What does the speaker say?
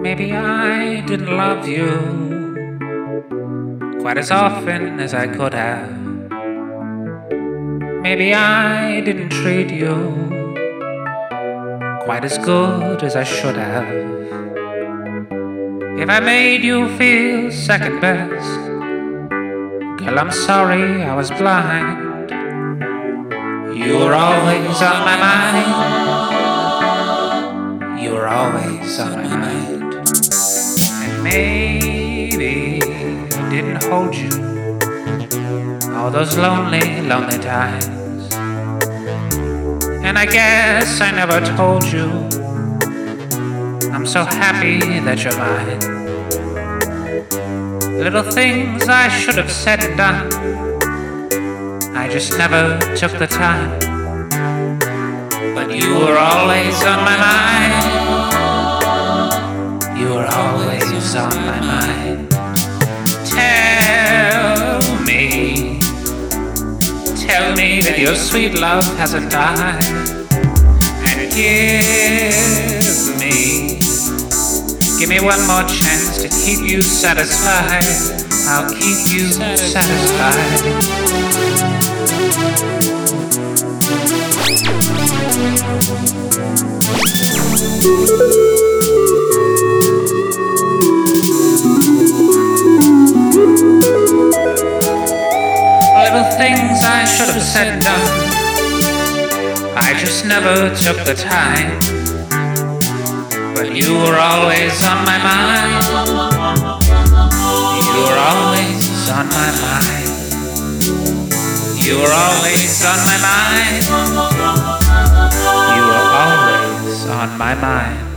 Maybe I didn't love you quite as often as I could have. Maybe I didn't treat you quite as good as I should have. If I made you feel second best, girl, I'm sorry I was blind. You were always on my mind. Maybe I didn't hold you all those lonely, lonely times. And I guess I never told you I'm so happy that you're mine. Little things I should have said and done. I just never took the time. But you were always on my mind. My mind. Tell me, tell me that your sweet love hasn't died. And give me, give me one more chance to keep you satisfied. I'll keep you satisfied. Things I should have said and done. I just never took the time. But you were always on my mind. You were always on my mind. You were always on my mind. You were always on my mind.